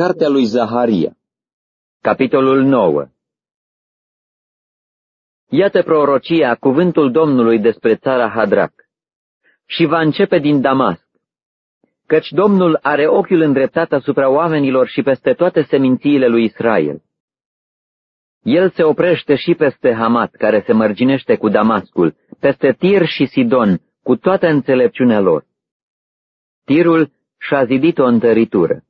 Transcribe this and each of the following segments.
Cartea lui Zaharia Capitolul 9 Iată prorocia, cuvântul Domnului despre țara Hadrac. Și va începe din Damasc. Căci Domnul are ochiul îndreptat asupra oamenilor și peste toate semințiile lui Israel. El se oprește și peste Hamat, care se mărginește cu Damascul, peste Tir și Sidon, cu toată înțelepciunea lor. Tirul și-a zidit o întăritură.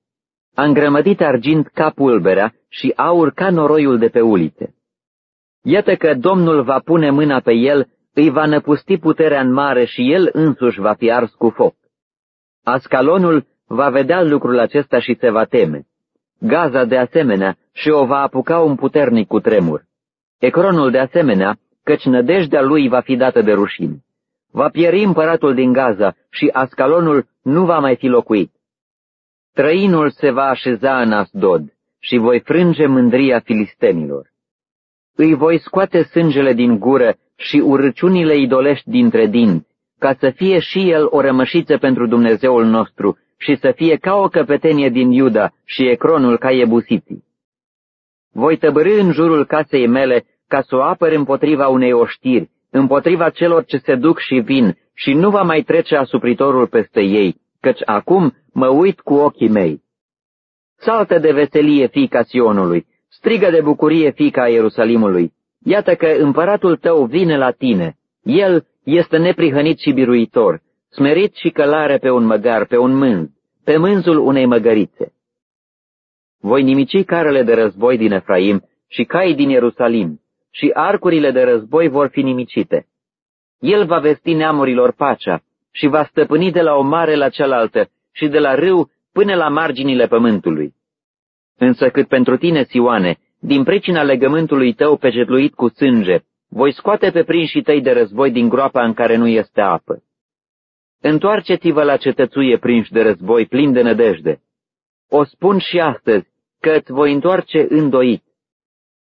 A îngrămădit argint ca pulberea și aur ca noroiul de pe ulițe. Iată că Domnul va pune mâna pe el, îi va năpusti puterea în mare și el însuși va fi ars cu foc. Ascalonul va vedea lucrul acesta și se va teme. Gaza de asemenea și o va apuca un puternic cu tremur. Ecronul de asemenea, căci nădejdea lui va fi dată de rușine. Va pieri împăratul din Gaza și Ascalonul nu va mai fi locuit. Trăinul se va așeza în Asdod și voi frânge mândria filistenilor. Îi voi scoate sângele din gură și urăciunile idolești dintre dinți, ca să fie și el o rămășiță pentru Dumnezeul nostru și să fie ca o căpetenie din Iuda și ecronul ca ebusiții. Voi tăbărâ în jurul casei mele ca să o apăr împotriva unei oștiri, împotriva celor ce se duc și vin, și nu va mai trece asupritorul peste ei, căci acum mă uit cu ochii mei. Saltă de veselie, fica Sionului, strigă de bucurie, fica Ierusalimului, iată că împăratul tău vine la tine, el este neprihănit și biruitor, smerit și călare pe un măgar, pe un mânz, pe mânzul unei măgărițe. Voi nimici carele de război din Efraim și cai din Ierusalim, și arcurile de război vor fi nimicite. El va vesti neamurilor pacea și va stăpâni de la o mare la cealaltă și de la râu până la marginile pământului. Însă cât pentru tine, Sioane, din pricina legământului tău pecetluit cu sânge, voi scoate pe prinșii tăi de război din groapa în care nu este apă. Întoarceți-vă la cetățuie prinși de război plin de nădejde. O spun și astăzi, că îți voi întoarce îndoit,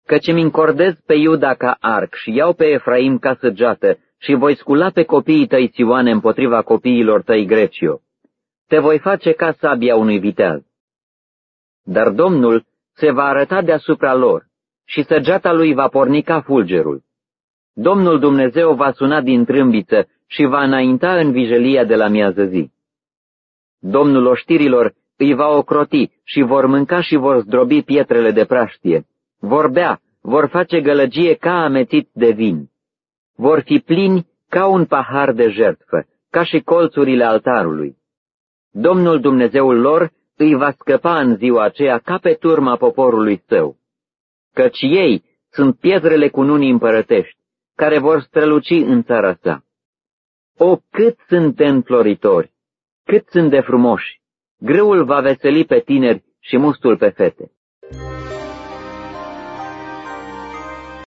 căci îmi încordez pe Iuda ca arc și iau pe Efraim ca săgeată și voi scula pe copiii tăi Sioane împotriva copiilor tăi Grecio. Te voi face ca sabia unui viteaz. Dar Domnul se va arăta deasupra lor și săgeata lui va porni ca fulgerul. Domnul Dumnezeu va suna din trâmbiță și va înainta în vijelia de la miază zi. Domnul oștirilor îi va ocroti și vor mânca și vor zdrobi pietrele de praștie. Vor bea, vor face gălăgie ca amețit de vin. Vor fi plini ca un pahar de jertfă, ca și colțurile altarului. Domnul Dumnezeul lor îi va scăpa în ziua aceea ca pe turma poporului său. Căci ei sunt pietrele cu nunii împărătești, care vor străluci în țara sa. O, cât sunt de înfloritori, cât sunt de frumoși! Grâul va veseli pe tineri și mustul pe fete.